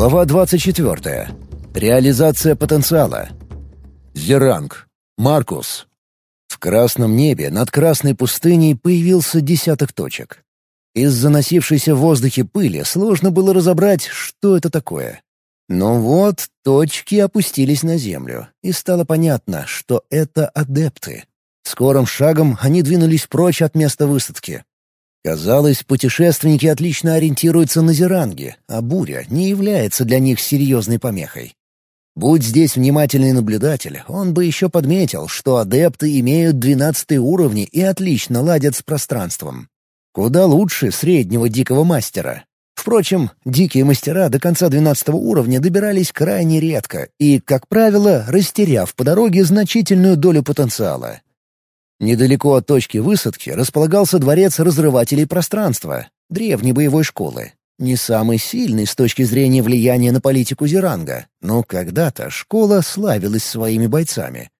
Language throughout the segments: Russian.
Глава 24. Реализация потенциала. Зеранг. Маркус. В красном небе над красной пустыней появился десяток точек. Из заносившейся в воздухе пыли сложно было разобрать, что это такое. Но вот точки опустились на землю, и стало понятно, что это адепты. Скорым шагом они двинулись прочь от места высадки. Казалось, путешественники отлично ориентируются на зеранги, а буря не является для них серьезной помехой. Будь здесь внимательный наблюдатель, он бы еще подметил, что адепты имеют двенадцатые уровни и отлично ладят с пространством. Куда лучше среднего дикого мастера. Впрочем, дикие мастера до конца двенадцатого уровня добирались крайне редко и, как правило, растеряв по дороге значительную долю потенциала. Недалеко от точки высадки располагался дворец разрывателей пространства, древней боевой школы. Не самый сильный с точки зрения влияния на политику Зеранга, но когда-то школа славилась своими бойцами.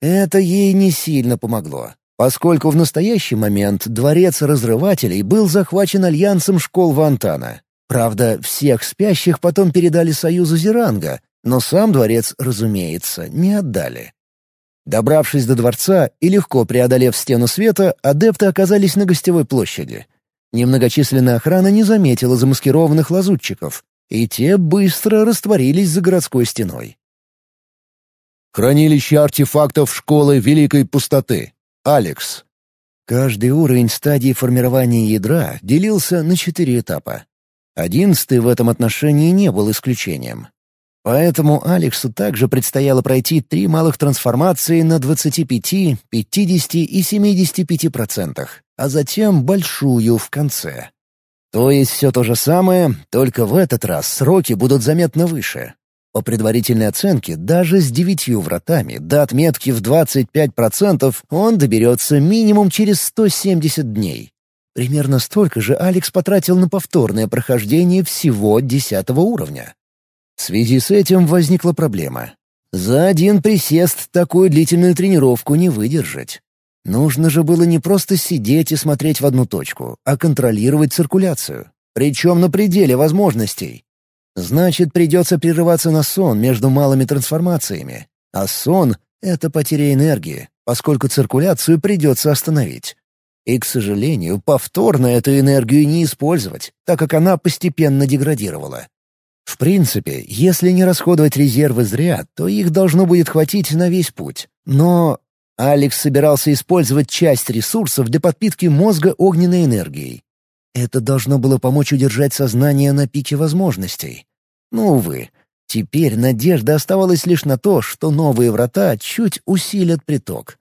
Это ей не сильно помогло поскольку в настоящий момент дворец разрывателей был захвачен альянсом школ Вантана. Правда, всех спящих потом передали Союзу Зеранга, но сам дворец, разумеется, не отдали. Добравшись до дворца и легко преодолев стену света, адепты оказались на гостевой площади. Немногочисленная охрана не заметила замаскированных лазутчиков, и те быстро растворились за городской стеной. Хранилище артефактов школы Великой Пустоты. Алекс. Каждый уровень стадии формирования ядра делился на четыре этапа. Одиннадцатый в этом отношении не был исключением. Поэтому Алексу также предстояло пройти три малых трансформации на 25, 50 и 75%, а затем большую в конце. То есть все то же самое, только в этот раз сроки будут заметно выше. По предварительной оценке, даже с девятью вратами до отметки в 25% он доберется минимум через 170 дней. Примерно столько же Алекс потратил на повторное прохождение всего десятого уровня. В связи с этим возникла проблема. За один присест такую длительную тренировку не выдержать. Нужно же было не просто сидеть и смотреть в одну точку, а контролировать циркуляцию. Причем на пределе возможностей. Значит, придется прерываться на сон между малыми трансформациями. А сон — это потеря энергии, поскольку циркуляцию придется остановить. И, к сожалению, повторно эту энергию не использовать, так как она постепенно деградировала. В принципе, если не расходовать резервы зря, то их должно будет хватить на весь путь. Но Алекс собирался использовать часть ресурсов для подпитки мозга огненной энергией. Это должно было помочь удержать сознание на пике возможностей. Но, увы, теперь надежда оставалась лишь на то, что новые врата чуть усилят приток.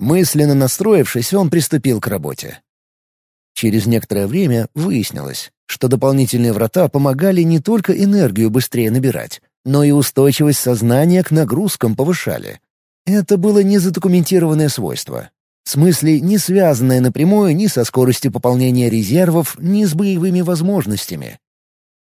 Мысленно настроившись, он приступил к работе. Через некоторое время выяснилось, что дополнительные врата помогали не только энергию быстрее набирать, но и устойчивость сознания к нагрузкам повышали. Это было незадокументированное свойство. В смысле, не связанное напрямую ни со скоростью пополнения резервов, ни с боевыми возможностями.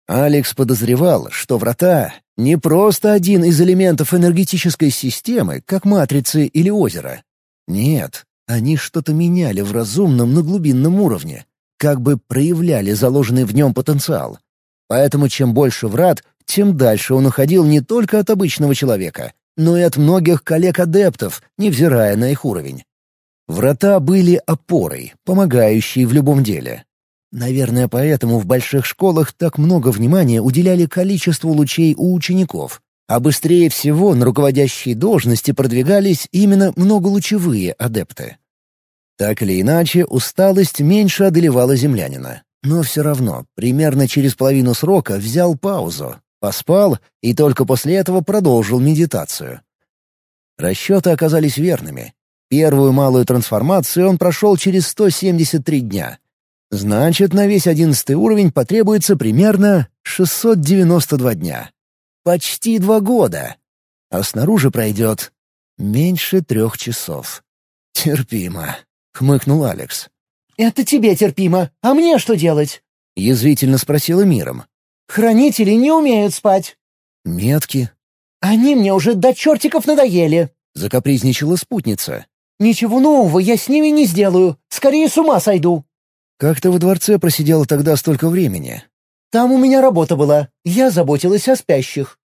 Алекс подозревал, что врата — не просто один из элементов энергетической системы, как матрицы или озеро. Нет, они что-то меняли в разумном, но глубинном уровне, как бы проявляли заложенный в нем потенциал. Поэтому чем больше врат, тем дальше он уходил не только от обычного человека, но и от многих коллег-адептов, невзирая на их уровень. Врата были опорой, помогающей в любом деле. Наверное, поэтому в больших школах так много внимания уделяли количеству лучей у учеников, а быстрее всего на руководящие должности продвигались именно многолучевые адепты. Так или иначе, усталость меньше одолевала землянина. Но все равно, примерно через половину срока взял паузу, поспал и только после этого продолжил медитацию. Расчеты оказались верными. Первую малую трансформацию он прошел через 173 дня — Значит, на весь одиннадцатый уровень потребуется примерно 692 дня. Почти два года. А снаружи пройдет меньше трех часов. «Терпимо», — хмыкнул Алекс. «Это тебе терпимо, а мне что делать?» — язвительно спросила Миром. «Хранители не умеют спать». «Метки?» «Они мне уже до чертиков надоели», — закапризничала спутница. «Ничего нового я с ними не сделаю. Скорее с ума сойду». «Как ты во дворце просидела тогда столько времени?» Там у меня работа была. Я заботилась о спящих».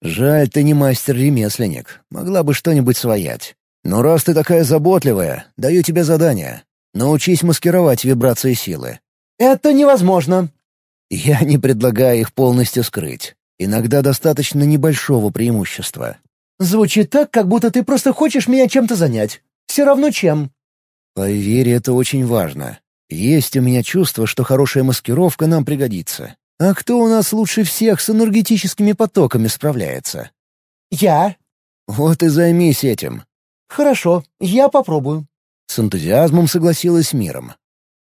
«Жаль, ты не мастер-ремесленник. Могла бы что-нибудь своять. Но раз ты такая заботливая, даю тебе задание. Научись маскировать вибрации силы». «Это невозможно». «Я не предлагаю их полностью скрыть. Иногда достаточно небольшого преимущества». «Звучит так, как будто ты просто хочешь меня чем-то занять. Все равно чем». «Поверь, это очень важно. Есть у меня чувство, что хорошая маскировка нам пригодится. А кто у нас лучше всех с энергетическими потоками справляется?» «Я». «Вот и займись этим». «Хорошо, я попробую». С энтузиазмом согласилась миром.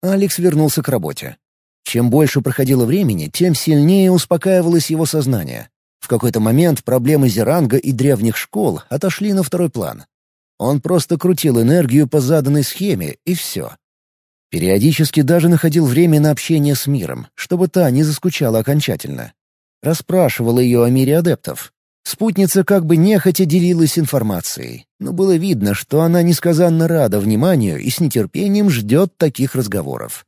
Алекс вернулся к работе. Чем больше проходило времени, тем сильнее успокаивалось его сознание. В какой-то момент проблемы Зеранга и древних школ отошли на второй план. Он просто крутил энергию по заданной схеме, и все. Периодически даже находил время на общение с миром, чтобы та не заскучала окончательно. Расспрашивала ее о мире адептов. Спутница как бы нехотя делилась информацией, но было видно, что она несказанно рада вниманию и с нетерпением ждет таких разговоров.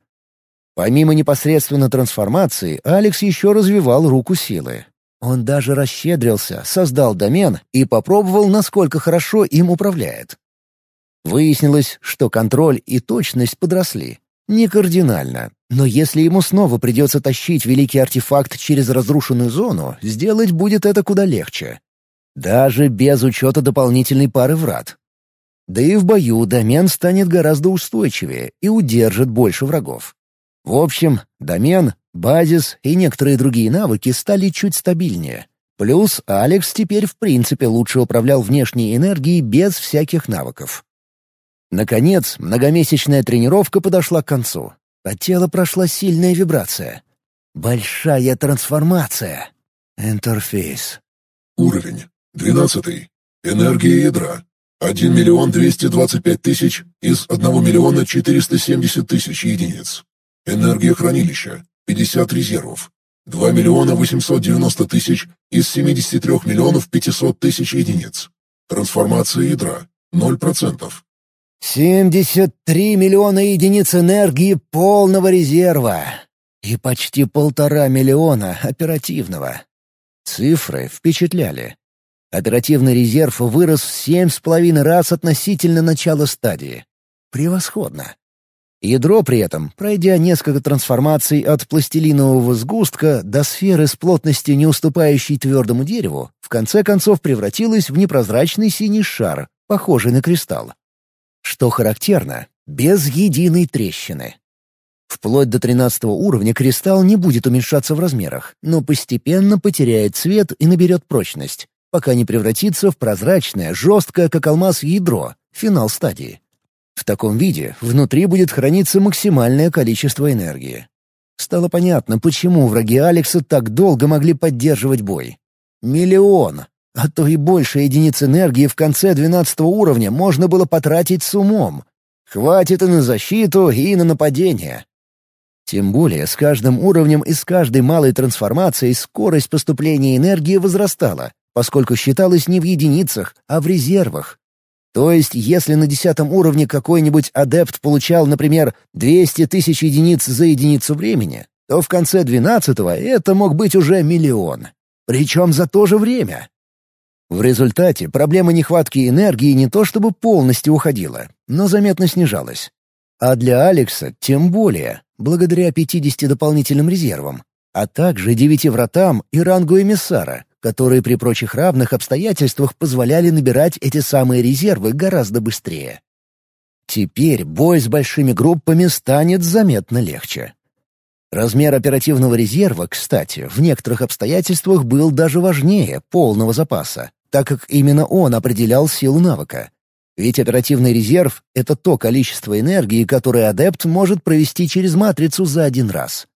Помимо непосредственно трансформации, Алекс еще развивал руку силы. Он даже расщедрился, создал домен и попробовал, насколько хорошо им управляет. Выяснилось, что контроль и точность подросли. Не кардинально, но если ему снова придется тащить великий артефакт через разрушенную зону, сделать будет это куда легче. Даже без учета дополнительной пары врат. Да и в бою домен станет гораздо устойчивее и удержит больше врагов. В общем, домен, базис и некоторые другие навыки стали чуть стабильнее. Плюс Алекс теперь в принципе лучше управлял внешней энергией без всяких навыков. Наконец, многомесячная тренировка подошла к концу. По телу прошла сильная вибрация. Большая трансформация. Интерфейс. Уровень. Двенадцатый. Энергия ядра. 1 миллион 225 тысяч из 1 миллиона 470 тысяч единиц. Энергия хранилища. 50 резервов. 2 миллиона 890 тысяч из 73 миллионов 500 тысяч единиц. Трансформация ядра. 0%. Семьдесят три миллиона единиц энергии полного резерва и почти полтора миллиона оперативного. Цифры впечатляли. Оперативный резерв вырос в семь с половиной раз относительно начала стадии. Превосходно. Ядро при этом, пройдя несколько трансформаций от пластилинового сгустка до сферы с плотностью не уступающей твердому дереву, в конце концов превратилось в непрозрачный синий шар, похожий на кристалл. Что характерно, без единой трещины. Вплоть до 13 уровня кристалл не будет уменьшаться в размерах, но постепенно потеряет цвет и наберет прочность, пока не превратится в прозрачное, жесткое, как алмаз, ядро, финал стадии. В таком виде внутри будет храниться максимальное количество энергии. Стало понятно, почему враги Алекса так долго могли поддерживать бой. Миллион! А то и больше единиц энергии в конце двенадцатого уровня можно было потратить с умом. Хватит и на защиту, и на нападение. Тем более с каждым уровнем и с каждой малой трансформацией скорость поступления энергии возрастала, поскольку считалась не в единицах, а в резервах. То есть, если на десятом уровне какой-нибудь адепт получал, например, 200 тысяч единиц за единицу времени, то в конце двенадцатого это мог быть уже миллион. Причем за то же время. В результате проблема нехватки энергии не то чтобы полностью уходила, но заметно снижалась. А для Алекса тем более, благодаря 50 дополнительным резервам, а также девяти вратам и рангу эмиссара, которые при прочих равных обстоятельствах позволяли набирать эти самые резервы гораздо быстрее. Теперь бой с большими группами станет заметно легче. Размер оперативного резерва, кстати, в некоторых обстоятельствах был даже важнее полного запаса, так как именно он определял силу навыка. Ведь оперативный резерв — это то количество энергии, которое адепт может провести через матрицу за один раз.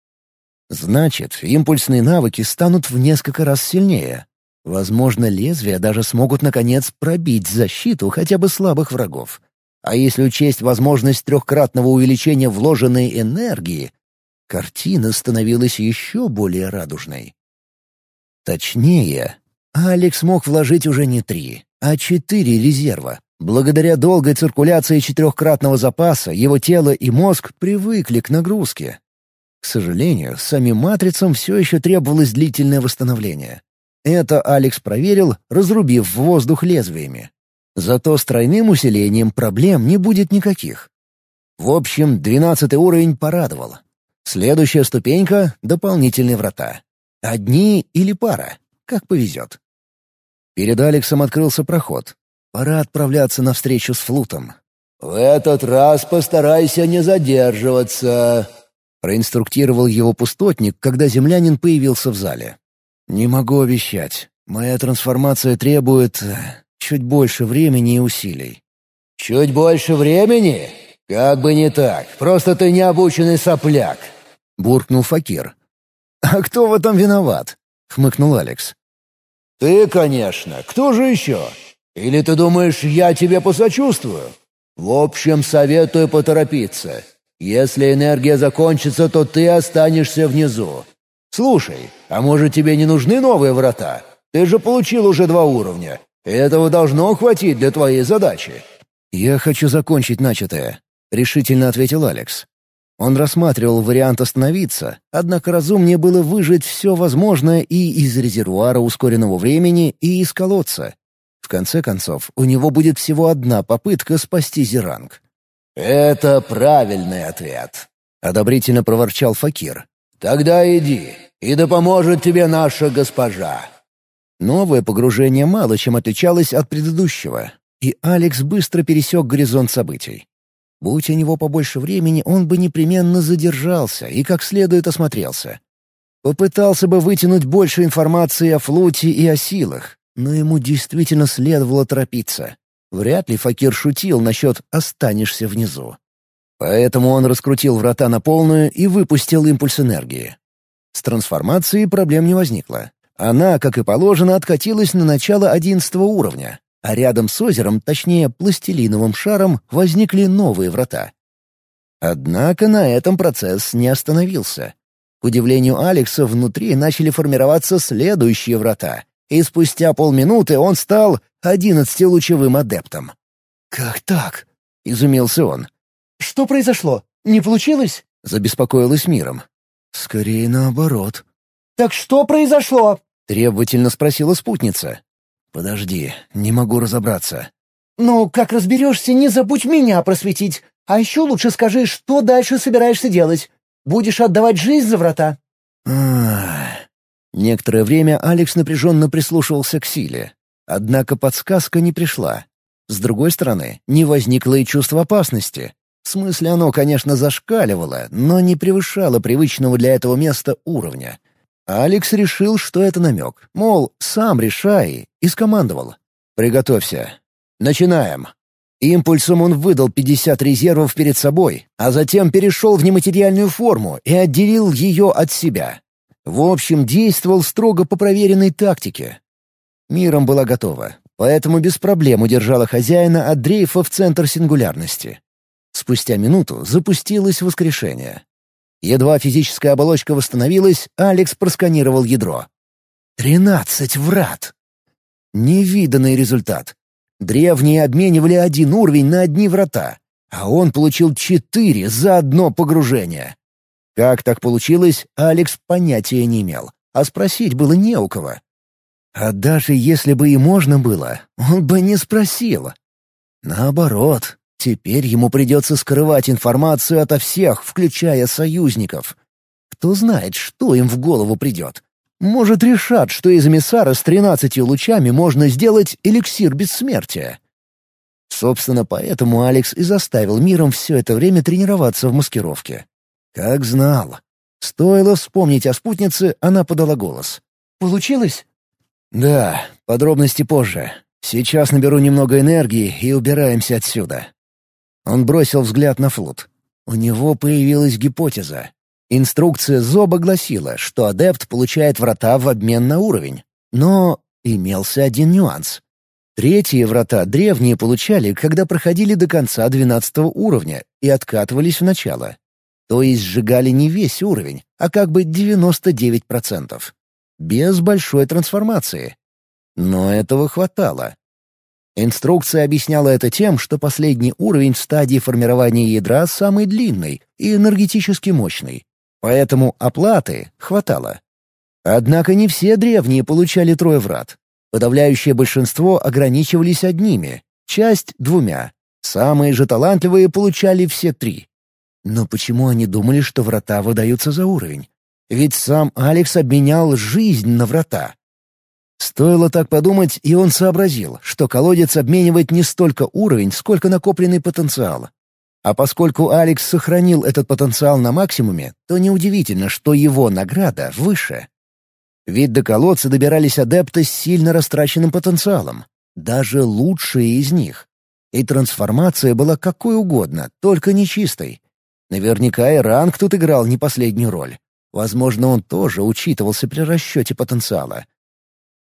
Значит, импульсные навыки станут в несколько раз сильнее. Возможно, лезвия даже смогут, наконец, пробить защиту хотя бы слабых врагов. А если учесть возможность трехкратного увеличения вложенной энергии, картина становилась еще более радужной. Точнее, Алекс мог вложить уже не три, а четыре резерва. Благодаря долгой циркуляции четырехкратного запаса его тело и мозг привыкли к нагрузке. К сожалению, самим матрицам все еще требовалось длительное восстановление. Это Алекс проверил, разрубив воздух лезвиями. Зато с тройным усилением проблем не будет никаких. В общем, двенадцатый уровень порадовал. Следующая ступенька — дополнительные врата. Одни или пара, как повезет. Перед Алексом открылся проход. Пора отправляться навстречу с флутом. «В этот раз постарайся не задерживаться», — проинструктировал его пустотник, когда землянин появился в зале. «Не могу обещать. Моя трансформация требует э, чуть больше времени и усилий». «Чуть больше времени? Как бы не так. Просто ты необученный сопляк», — буркнул Факир. «А кто в этом виноват?» — хмыкнул Алекс. «Ты, конечно. Кто же еще? Или ты думаешь, я тебе посочувствую? В общем, советую поторопиться. Если энергия закончится, то ты останешься внизу. Слушай, а может тебе не нужны новые врата? Ты же получил уже два уровня. Этого должно хватить для твоей задачи». «Я хочу закончить начатое», — решительно ответил Алекс. Он рассматривал вариант остановиться, однако разумнее было выжать все возможное и из резервуара ускоренного времени, и из колодца. В конце концов, у него будет всего одна попытка спасти Зеранг. «Это правильный ответ», — одобрительно проворчал Факир. «Тогда иди, и да поможет тебе наша госпожа». Новое погружение мало чем отличалось от предыдущего, и Алекс быстро пересек горизонт событий. Будь у него побольше времени, он бы непременно задержался и как следует осмотрелся. Попытался бы вытянуть больше информации о флоте и о силах, но ему действительно следовало торопиться. Вряд ли Факир шутил насчет «останешься внизу». Поэтому он раскрутил врата на полную и выпустил импульс энергии. С трансформацией проблем не возникло. Она, как и положено, откатилась на начало одиннадцатого уровня, а рядом с озером, точнее пластилиновым шаром, возникли новые врата. Однако на этом процесс не остановился. К удивлению Алекса, внутри начали формироваться следующие врата, и спустя полминуты он стал одиннадцатилучевым адептом. «Как так?» — изумился он. «Что произошло? Не получилось?» — забеспокоилась миром. «Скорее наоборот». «Так что произошло?» — требовательно спросила спутница. «Подожди, не могу разобраться». «Ну, как разберешься, не забудь меня просветить. А еще лучше скажи, что дальше собираешься делать. Будешь отдавать жизнь за врата?» Некоторое время Алекс напряженно прислушивался к силе. Однако подсказка не пришла. С другой стороны, не возникло и чувства опасности. В смысле, оно, конечно, зашкаливало, но не превышало привычного для этого места уровня. Алекс решил, что это намек. Мол, сам решай, и скомандовал. «Приготовься. Начинаем». Импульсом он выдал 50 резервов перед собой, а затем перешел в нематериальную форму и отделил ее от себя. В общем, действовал строго по проверенной тактике. Миром была готова, поэтому без проблем удержала хозяина от дрейфа в центр сингулярности. Спустя минуту запустилось воскрешение. Едва физическая оболочка восстановилась, Алекс просканировал ядро. «Тринадцать врат!» Невиданный результат. Древние обменивали один уровень на одни врата, а он получил четыре за одно погружение. Как так получилось, Алекс понятия не имел, а спросить было не у кого. А даже если бы и можно было, он бы не спросил. Наоборот, Теперь ему придется скрывать информацию ото всех, включая союзников. Кто знает, что им в голову придет. Может, решат, что из эмиссара с тринадцатью лучами можно сделать эликсир бессмертия. Собственно, поэтому Алекс и заставил миром все это время тренироваться в маскировке. Как знал. Стоило вспомнить о спутнице, она подала голос. «Получилось?» «Да, подробности позже. Сейчас наберу немного энергии и убираемся отсюда». Он бросил взгляд на флот. У него появилась гипотеза. Инструкция Зоба гласила, что адепт получает врата в обмен на уровень. Но имелся один нюанс. Третьи врата древние получали, когда проходили до конца двенадцатого уровня и откатывались в начало. То есть сжигали не весь уровень, а как бы 99%. Без большой трансформации. Но этого хватало. Инструкция объясняла это тем, что последний уровень в стадии формирования ядра самый длинный и энергетически мощный. Поэтому оплаты хватало. Однако не все древние получали трое врат. Подавляющее большинство ограничивались одними, часть — двумя. Самые же талантливые получали все три. Но почему они думали, что врата выдаются за уровень? Ведь сам Алекс обменял жизнь на врата. Стоило так подумать, и он сообразил, что колодец обменивает не столько уровень, сколько накопленный потенциал. А поскольку Алекс сохранил этот потенциал на максимуме, то неудивительно, что его награда выше. Ведь до колодца добирались адепты с сильно растраченным потенциалом, даже лучшие из них. И трансформация была какой угодно, только нечистой. Наверняка и ранг тут играл не последнюю роль. Возможно, он тоже учитывался при расчете потенциала.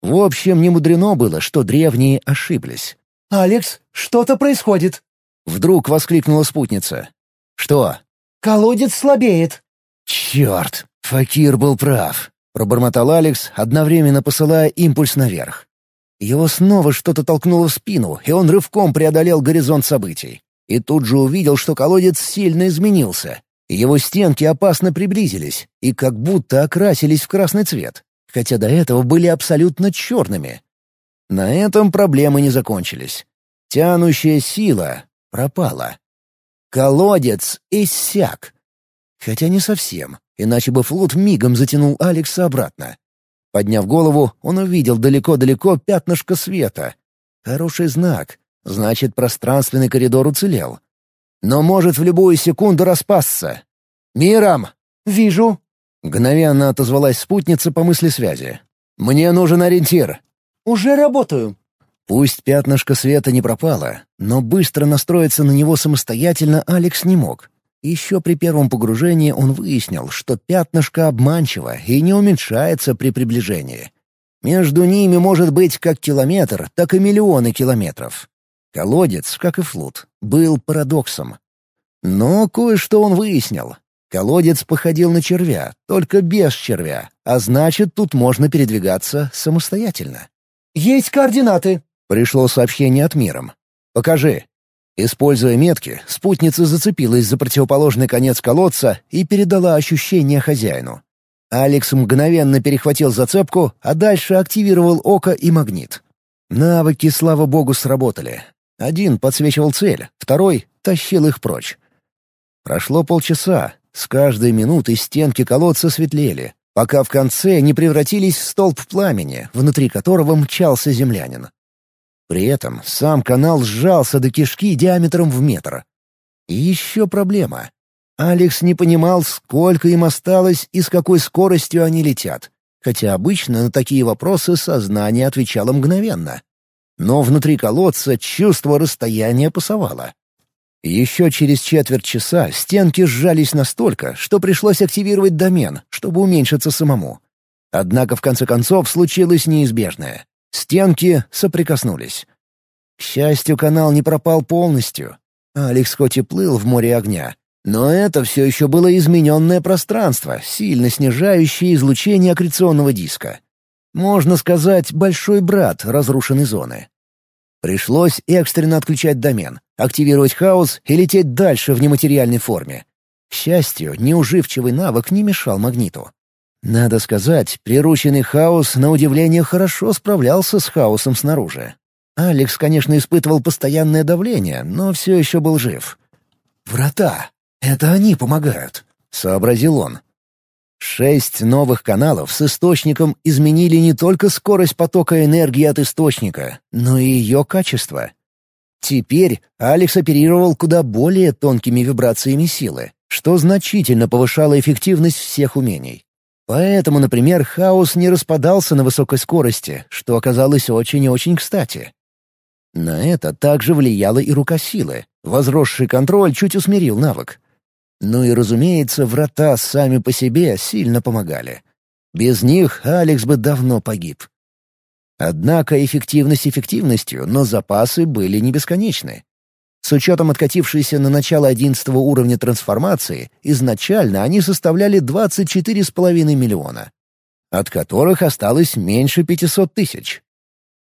В общем, не мудрено было, что древние ошиблись. «Алекс, что-то происходит!» Вдруг воскликнула спутница. «Что?» «Колодец слабеет!» «Черт! Факир был прав!» — пробормотал Алекс, одновременно посылая импульс наверх. Его снова что-то толкнуло в спину, и он рывком преодолел горизонт событий. И тут же увидел, что колодец сильно изменился. Его стенки опасно приблизились и как будто окрасились в красный цвет хотя до этого были абсолютно черными. На этом проблемы не закончились. Тянущая сила пропала. Колодец иссяк. Хотя не совсем, иначе бы флот мигом затянул Алекса обратно. Подняв голову, он увидел далеко-далеко пятнышко света. Хороший знак. Значит, пространственный коридор уцелел. Но может в любую секунду распасться. «Миром!» «Вижу!» Мгновенно отозвалась спутница по мысли связи. «Мне нужен ориентир». «Уже работаю». Пусть пятнышко света не пропало, но быстро настроиться на него самостоятельно Алекс не мог. Еще при первом погружении он выяснил, что пятнышко обманчиво и не уменьшается при приближении. Между ними может быть как километр, так и миллионы километров. Колодец, как и флут, был парадоксом. Но кое-что он выяснил. Колодец походил на червя, только без червя, а значит, тут можно передвигаться самостоятельно. «Есть координаты!» — пришло сообщение от миром. «Покажи». Используя метки, спутница зацепилась за противоположный конец колодца и передала ощущение хозяину. Алекс мгновенно перехватил зацепку, а дальше активировал око и магнит. Навыки, слава богу, сработали. Один подсвечивал цель, второй тащил их прочь. Прошло полчаса, с каждой минутой стенки колодца светлели, пока в конце не превратились в столб пламени, внутри которого мчался землянин. При этом сам канал сжался до кишки диаметром в метр. И еще проблема. Алекс не понимал, сколько им осталось и с какой скоростью они летят, хотя обычно на такие вопросы сознание отвечало мгновенно. Но внутри колодца чувство расстояния пасовало. Еще через четверть часа стенки сжались настолько, что пришлось активировать домен, чтобы уменьшиться самому. Однако в конце концов случилось неизбежное. Стенки соприкоснулись. К счастью, канал не пропал полностью. Алекс хоть и плыл в море огня, но это все еще было измененное пространство, сильно снижающее излучение аккреционного диска. Можно сказать, большой брат разрушенной зоны. Пришлось экстренно отключать домен, активировать хаос и лететь дальше в нематериальной форме. К счастью, неуживчивый навык не мешал магниту. Надо сказать, прирученный хаос на удивление хорошо справлялся с хаосом снаружи. Алекс, конечно, испытывал постоянное давление, но все еще был жив. «Врата! Это они помогают!» — сообразил он. Шесть новых каналов с источником изменили не только скорость потока энергии от источника, но и ее качество. Теперь Алекс оперировал куда более тонкими вибрациями силы, что значительно повышало эффективность всех умений. Поэтому, например, хаос не распадался на высокой скорости, что оказалось очень и очень кстати. На это также влияла и рука силы. Возросший контроль чуть усмирил навык. Ну и, разумеется, врата сами по себе сильно помогали. Без них Алекс бы давно погиб. Однако эффективность эффективностью, но запасы были не бесконечны. С учетом откатившейся на начало 11 уровня трансформации, изначально они составляли 24,5 миллиона, от которых осталось меньше 500 тысяч.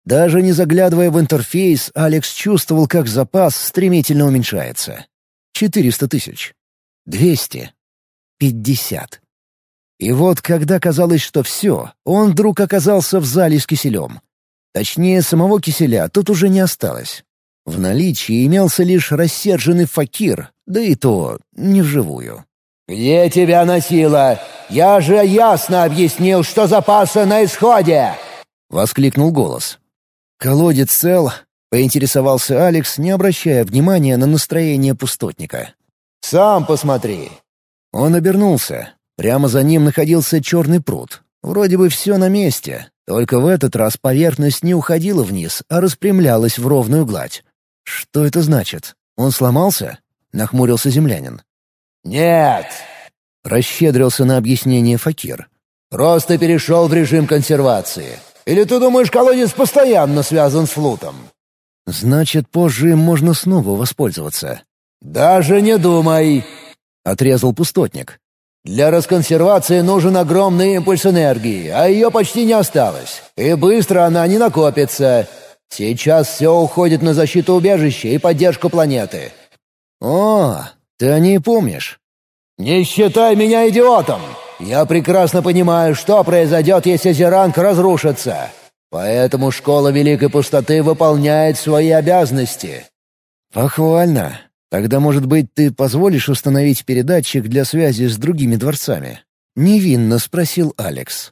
Даже не заглядывая в интерфейс, Алекс чувствовал, как запас стремительно уменьшается. 400 тысяч. Двести. Пятьдесят. И вот, когда казалось, что все, он вдруг оказался в зале с киселем. Точнее, самого киселя тут уже не осталось. В наличии имелся лишь рассерженный факир, да и то не вживую. «Где тебя носило? Я же ясно объяснил, что запасы на исходе!» — воскликнул голос. «Колодец цел?» — поинтересовался Алекс, не обращая внимания на настроение пустотника. «Сам посмотри». Он обернулся. Прямо за ним находился черный пруд. Вроде бы все на месте, только в этот раз поверхность не уходила вниз, а распрямлялась в ровную гладь. «Что это значит? Он сломался?» — нахмурился землянин. «Нет!» — расщедрился на объяснение Факир. «Просто перешел в режим консервации. Или ты думаешь, колодец постоянно связан с флутом?» «Значит, позже им можно снова воспользоваться». «Даже не думай!» — отрезал пустотник. Для расконсервации нужен огромный импульс энергии, а ее почти не осталось. И быстро она не накопится. Сейчас все уходит на защиту убежища и поддержку планеты. О, ты о ней помнишь? Не считай меня идиотом. Я прекрасно понимаю, что произойдет, если Зеранг разрушится. Поэтому Школа Великой Пустоты выполняет свои обязанности. Похвально. Тогда, может быть, ты позволишь установить передатчик для связи с другими дворцами?» — невинно спросил Алекс.